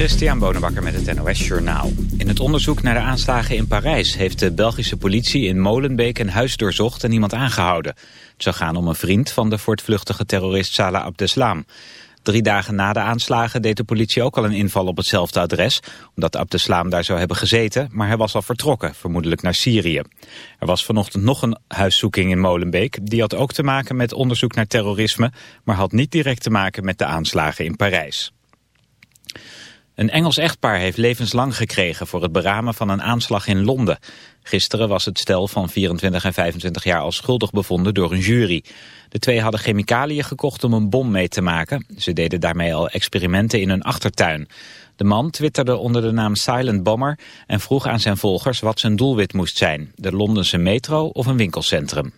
Christian Bonenbakker met het NOS Journaal. In het onderzoek naar de aanslagen in Parijs heeft de Belgische politie in Molenbeek een huis doorzocht en iemand aangehouden. Het zou gaan om een vriend van de voortvluchtige terrorist Salah Abdeslam. Drie dagen na de aanslagen deed de politie ook al een inval op hetzelfde adres, omdat Abdeslam daar zou hebben gezeten, maar hij was al vertrokken, vermoedelijk naar Syrië. Er was vanochtend nog een huiszoeking in Molenbeek, die had ook te maken met onderzoek naar terrorisme, maar had niet direct te maken met de aanslagen in Parijs. Een Engels echtpaar heeft levenslang gekregen voor het beramen van een aanslag in Londen. Gisteren was het stel van 24 en 25 jaar al schuldig bevonden door een jury. De twee hadden chemicaliën gekocht om een bom mee te maken. Ze deden daarmee al experimenten in hun achtertuin. De man twitterde onder de naam Silent Bomber en vroeg aan zijn volgers wat zijn doelwit moest zijn. De Londense metro of een winkelcentrum.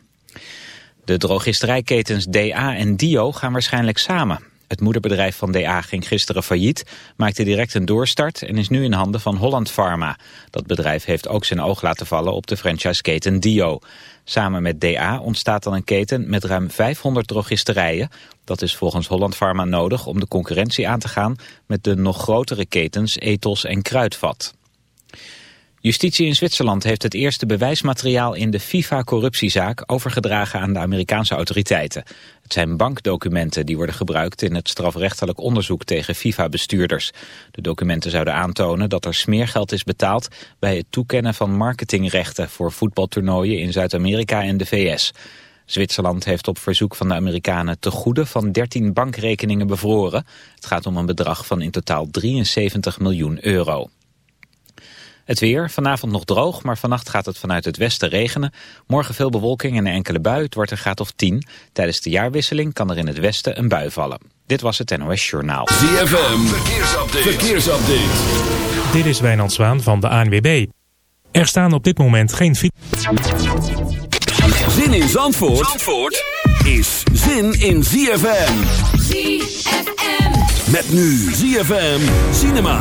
De drogisterijketens DA en Dio gaan waarschijnlijk samen. Het moederbedrijf van DA ging gisteren failliet, maakte direct een doorstart en is nu in handen van Holland Pharma. Dat bedrijf heeft ook zijn oog laten vallen op de franchiseketen Dio. Samen met DA ontstaat dan een keten met ruim 500 drogisterijen. Dat is volgens Holland Pharma nodig om de concurrentie aan te gaan met de nog grotere ketens Ethos en Kruidvat. Justitie in Zwitserland heeft het eerste bewijsmateriaal in de FIFA-corruptiezaak overgedragen aan de Amerikaanse autoriteiten. Het zijn bankdocumenten die worden gebruikt in het strafrechtelijk onderzoek tegen FIFA-bestuurders. De documenten zouden aantonen dat er smeergeld is betaald bij het toekennen van marketingrechten voor voetbaltoernooien in Zuid-Amerika en de VS. Zwitserland heeft op verzoek van de Amerikanen te goede van 13 bankrekeningen bevroren. Het gaat om een bedrag van in totaal 73 miljoen euro. Het weer, vanavond nog droog, maar vannacht gaat het vanuit het westen regenen. Morgen veel bewolking en een enkele bui, het wordt een graad of 10. Tijdens de jaarwisseling kan er in het westen een bui vallen. Dit was het NOS Journaal. ZFM, verkeersupdate. verkeersupdate. Dit is Wijnand Zwaan van de ANWB. Er staan op dit moment geen... Zin in Zandvoort, Zandvoort is zin in ZFM. ZFM. Met nu ZFM Cinema.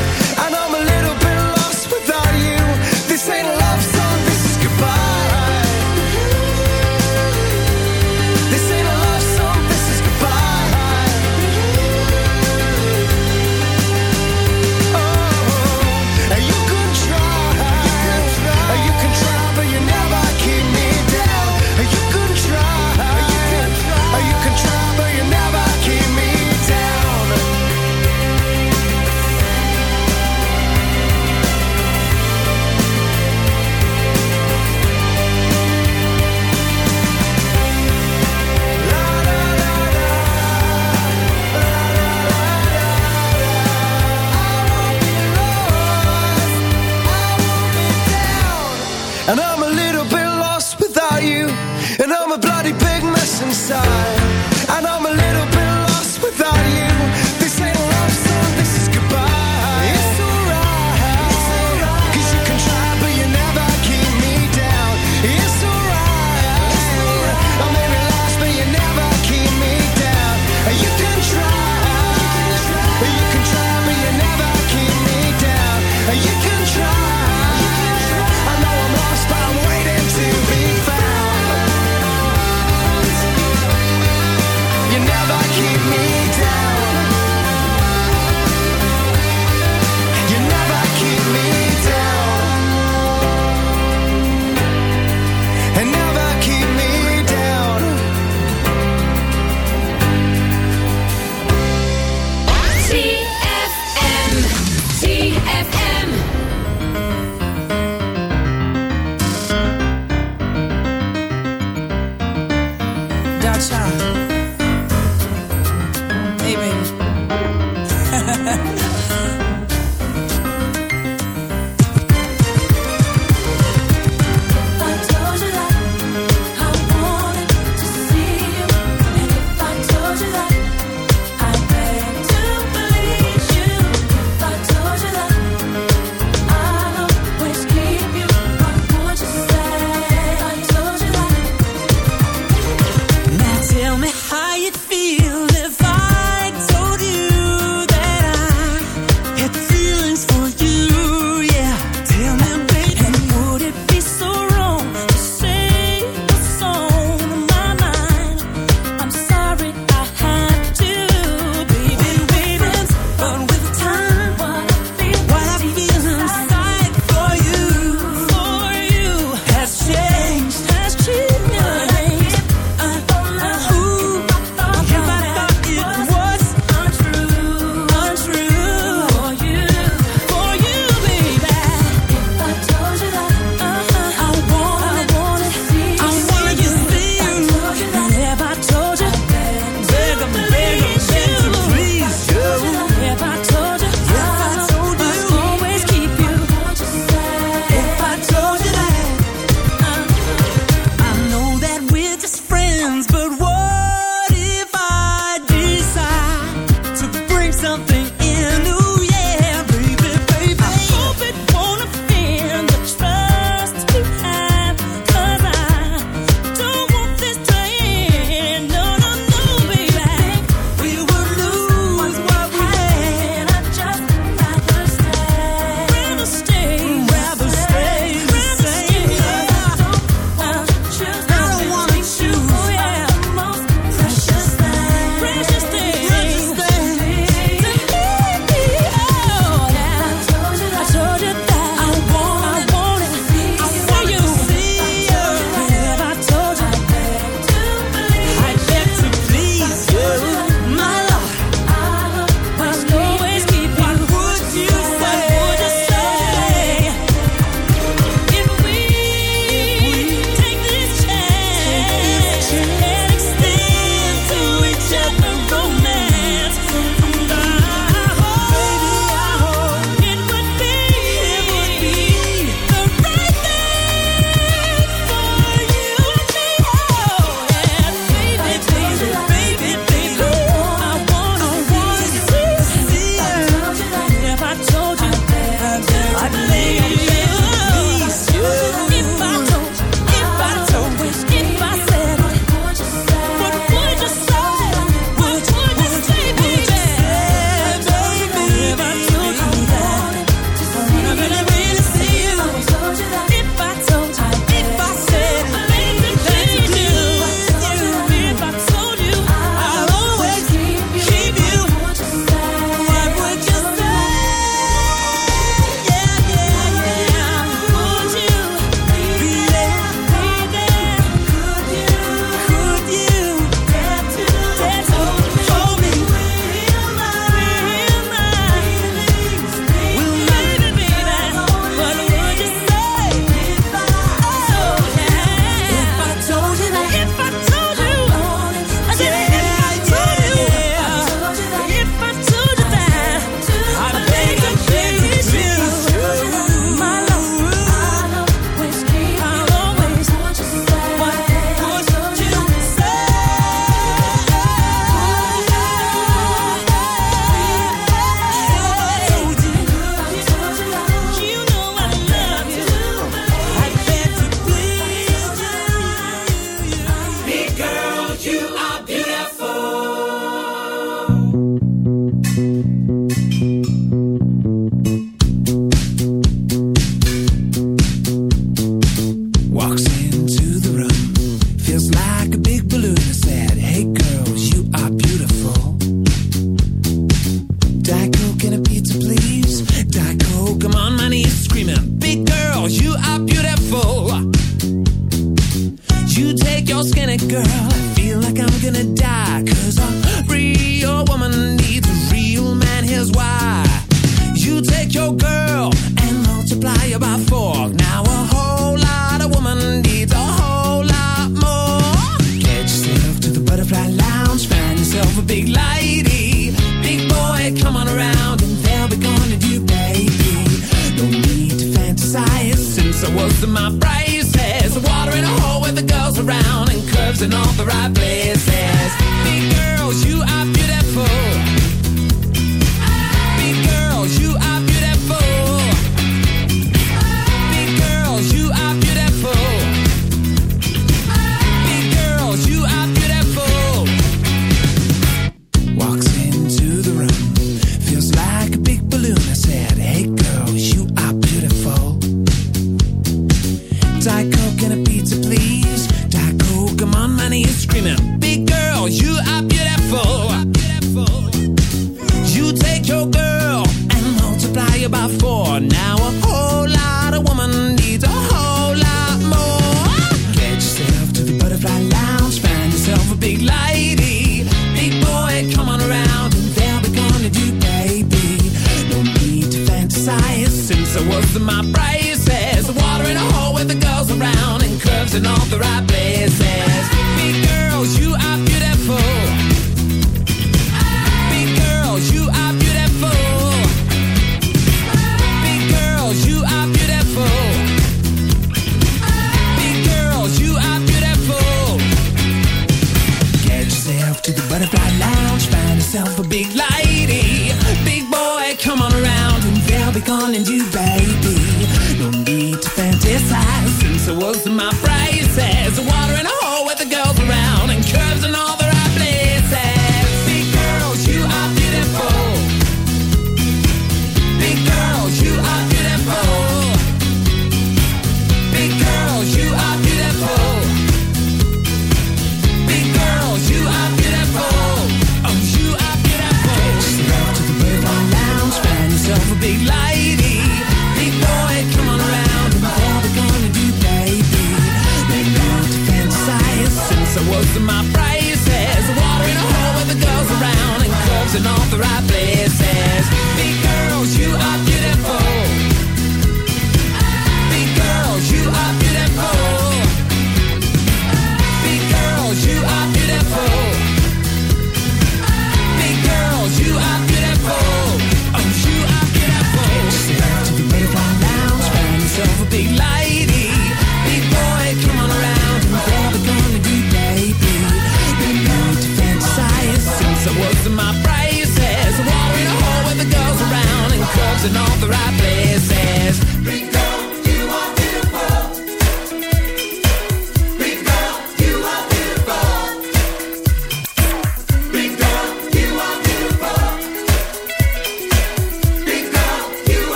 was my pride.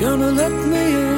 gonna let me in?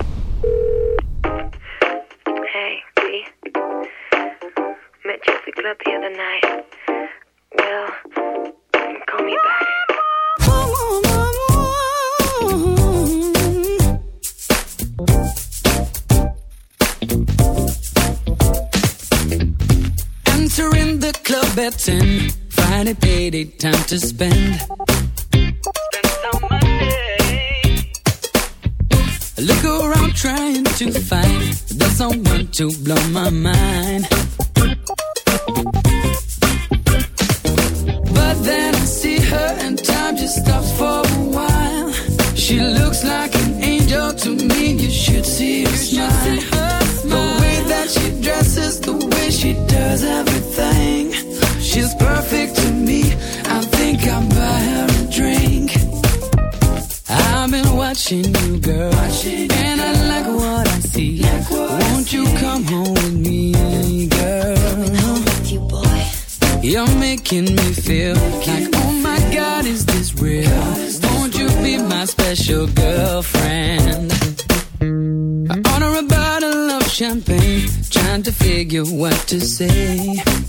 Stops for a while. She looks like an angel to me. You should see her smile. The way that she dresses, the way she does everything. She's perfect to me. I think I'll buy her a drink. I've been watching you, girl, and I like what I see. Won't you come home with me, girl? You're making me feel what to say.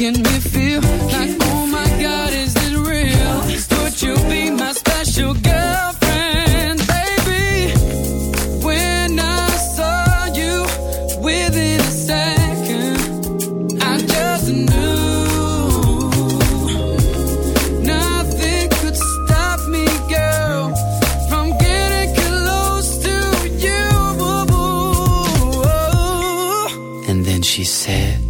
Making me feel like, oh my God, is this real? Would you be my special girlfriend, baby? When I saw you within a second, I just knew nothing could stop me, girl, from getting close to you. And then she said.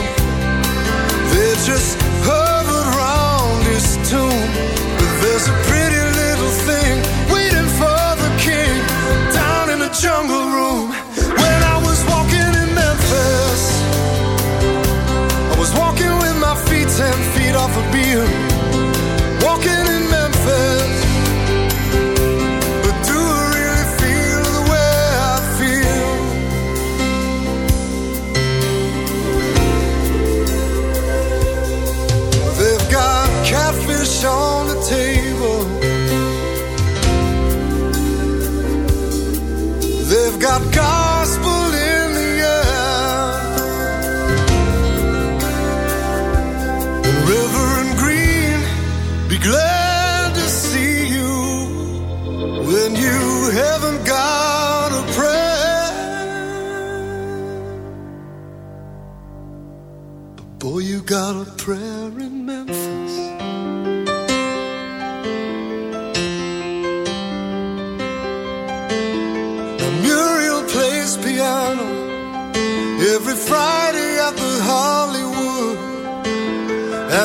just hovered round his tomb. But there's a pretty little thing waiting for the king down in the jungle